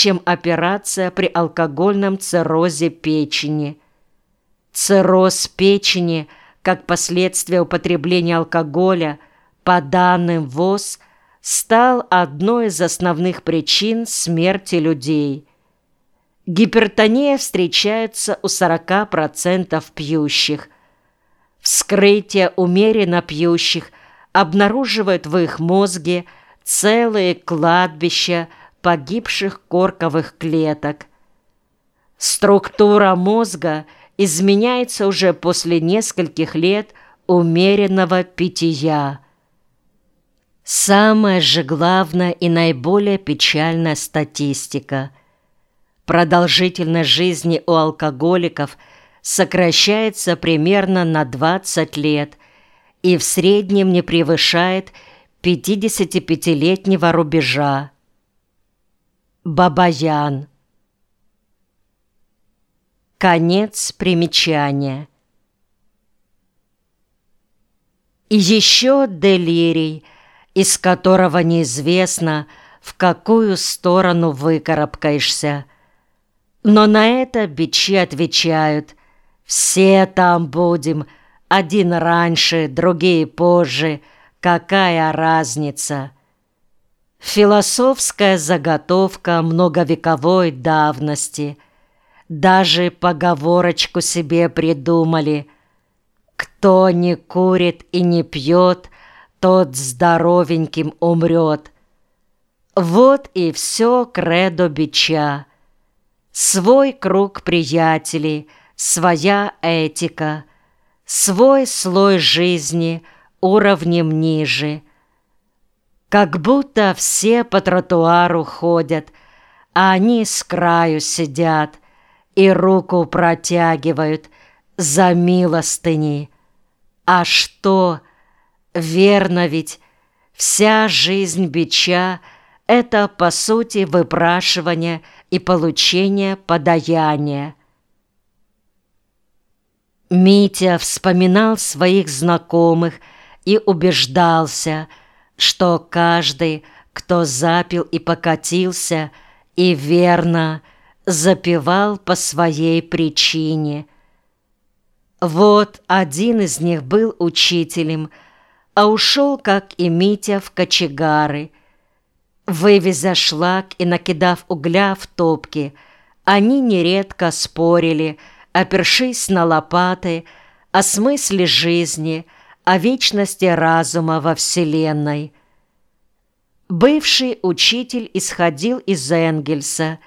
чем операция при алкогольном циррозе печени. Цирроз печени, как последствие употребления алкоголя, по данным ВОЗ, стал одной из основных причин смерти людей. Гипертония встречается у 40% пьющих. Вскрытие умеренно пьющих обнаруживает в их мозге целые кладбища погибших корковых клеток. Структура мозга изменяется уже после нескольких лет умеренного питья. Самая же главная и наиболее печальная статистика. Продолжительность жизни у алкоголиков сокращается примерно на 20 лет и в среднем не превышает 55-летнего рубежа. Бабаян. Конец примечания. И еще делирий, из которого неизвестно, в какую сторону выкарабкаешься. Но на это бичи отвечают «Все там будем, один раньше, другие позже, какая разница?» Философская заготовка многовековой давности. Даже поговорочку себе придумали. Кто не курит и не пьет, тот здоровеньким умрет. Вот и все кредо бича. Свой круг приятелей, своя этика, свой слой жизни уровнем ниже — как будто все по тротуару ходят, а они с краю сидят и руку протягивают за милостыни. А что? Верно ведь, вся жизнь бича — это, по сути, выпрашивание и получение подаяния. Митя вспоминал своих знакомых и убеждался — что каждый, кто запил и покатился, и верно запевал по своей причине. Вот один из них был учителем, а ушел, как и Митя, в кочегары. Вывезя шлак и накидав угля в топки, они нередко спорили, опершись на лопаты, о смысле жизни — о вечности разума во Вселенной. Бывший учитель исходил из Энгельса,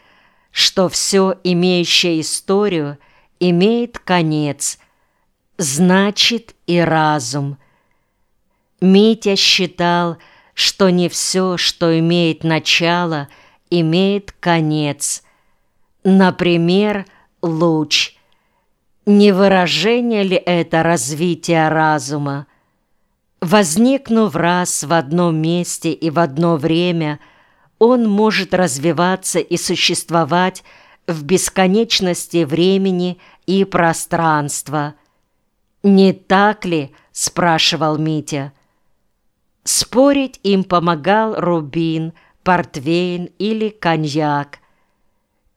что все, имеющее историю, имеет конец, значит и разум. Митя считал, что не все, что имеет начало, имеет конец. Например, луч – не выражение ли это развития разума? Возникнув раз в одном месте и в одно время, он может развиваться и существовать в бесконечности времени и пространства. «Не так ли?» – спрашивал Митя. Спорить им помогал рубин, портвейн или коньяк.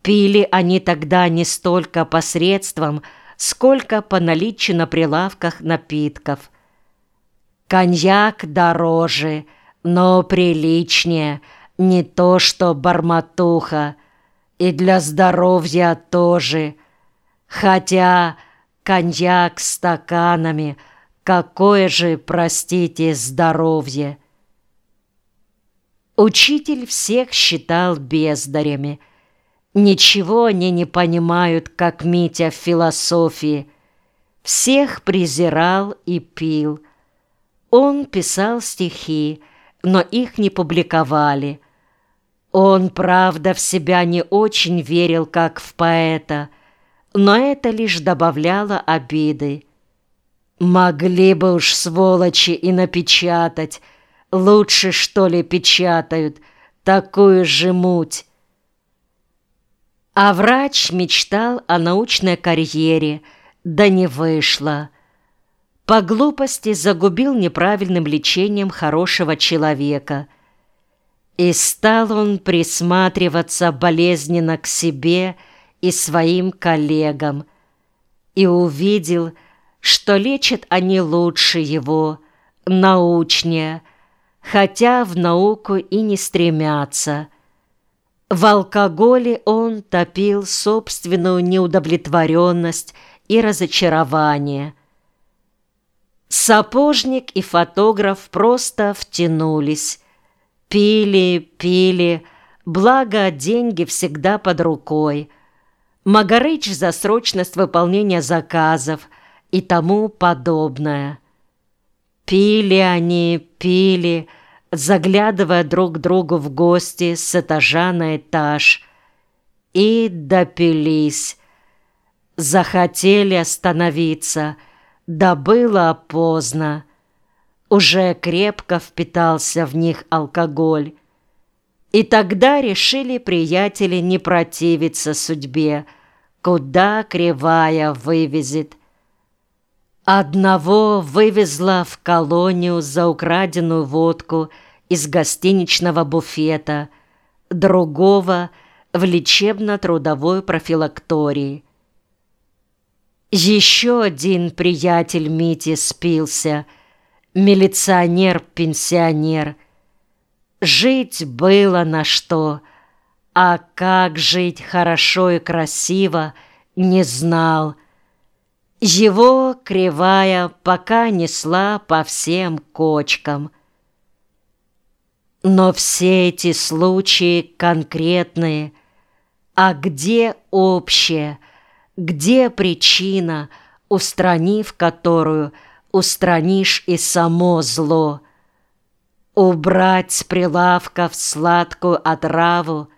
Пили они тогда не столько посредством – сколько по наличию на прилавках напитков. Коньяк дороже, но приличнее, не то что барматуха, и для здоровья тоже. Хотя коньяк стаканами, какое же, простите, здоровье. Учитель всех считал бездарями – Ничего они не понимают, как Митя в философии. Всех презирал и пил. Он писал стихи, но их не публиковали. Он, правда, в себя не очень верил, как в поэта, но это лишь добавляло обиды. Могли бы уж сволочи и напечатать, лучше, что ли, печатают, такую же муть. А врач мечтал о научной карьере, да не вышло. По глупости загубил неправильным лечением хорошего человека. И стал он присматриваться болезненно к себе и своим коллегам, и увидел, что лечат они лучше его, научнее, хотя в науку и не стремятся. В алкоголе он топил собственную неудовлетворенность и разочарование. Сапожник и фотограф просто втянулись. Пили, пили, благо деньги всегда под рукой. Магарыч за срочность выполнения заказов и тому подобное. Пили они, пили, заглядывая друг другу в гости с этажа на этаж. И допились. Захотели остановиться, да было поздно. Уже крепко впитался в них алкоголь. И тогда решили приятели не противиться судьбе, куда кривая вывезет. Одного вывезла в колонию за украденную водку из гостиничного буфета, другого — в лечебно-трудовой профилактории. Еще один приятель Мити спился, милиционер-пенсионер. Жить было на что, а как жить хорошо и красиво, не знал. Его кривая пока несла по всем кочкам. Но все эти случаи конкретные, а где общее, где причина, устранив которую, устранишь и само зло? Убрать с прилавков сладкую отраву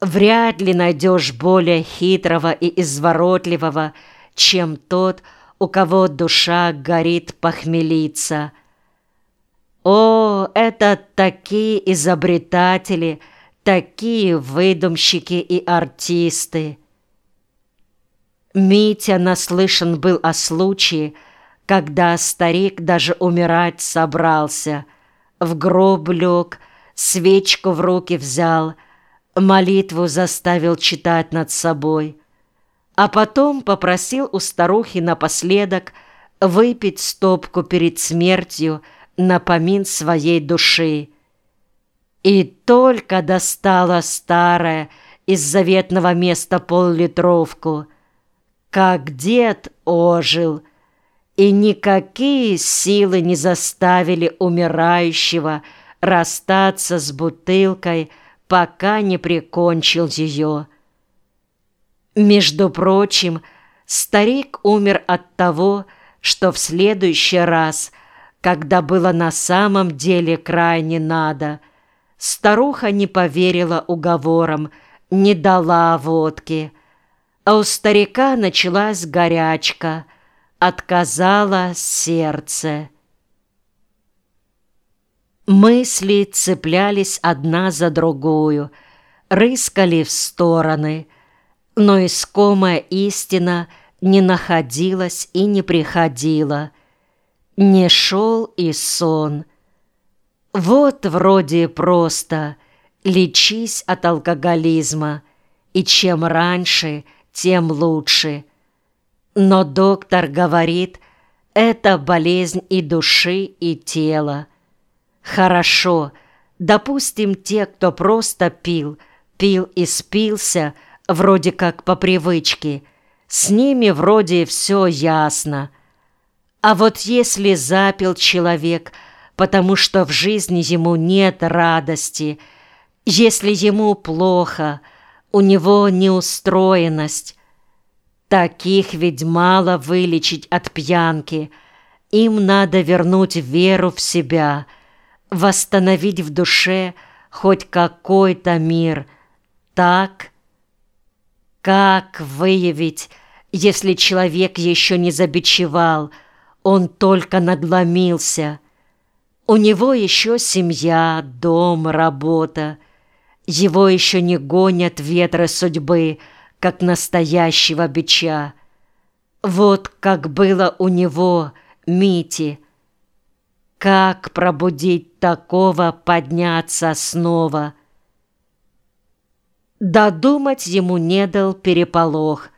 Вряд ли найдешь более хитрого и изворотливого, чем тот, у кого душа горит похмелиться. О, это такие изобретатели, такие выдумщики и артисты! Митя наслышан был о случае, когда старик даже умирать собрался. В гроб лег, свечку в руки взял, молитву заставил читать над собой, а потом попросил у старухи напоследок выпить стопку перед смертью на помин своей души. И только достала старая из заветного места поллитровку — как дед ожил, и никакие силы не заставили умирающего расстаться с бутылкой, пока не прикончил ее. Между прочим, старик умер от того, что в следующий раз, когда было на самом деле крайне надо, старуха не поверила уговорам, не дала водки — а у старика началась горячка, отказало сердце. Мысли цеплялись одна за другую, рыскали в стороны, но искомая истина не находилась и не приходила. Не шел и сон. Вот вроде просто лечись от алкоголизма, и чем раньше – тем лучше. Но доктор говорит, это болезнь и души, и тела. Хорошо, допустим, те, кто просто пил, пил и спился, вроде как по привычке, с ними вроде все ясно. А вот если запил человек, потому что в жизни ему нет радости, если ему плохо – у него неустроенность. Таких ведь мало вылечить от пьянки. Им надо вернуть веру в себя, восстановить в душе хоть какой-то мир. Так? Как выявить, если человек еще не забичевал, он только надломился? У него еще семья, дом, работа. Его еще не гонят ветры судьбы, как настоящего бича. Вот как было у него, Мити. Как пробудить такого подняться снова? Додумать ему не дал переполох.